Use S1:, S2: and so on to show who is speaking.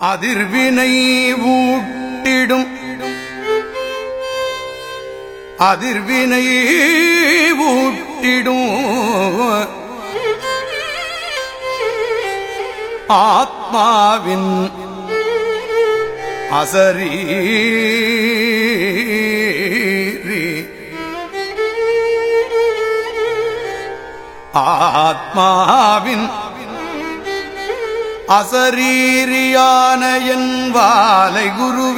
S1: அதிர்வினை ஊட்டிடும். அதிர்வினை ஊட்டிடும். ஆத்மாவின் அசரீரி. ஆத்மாவின் அசரீரியான என் வாலை குருவே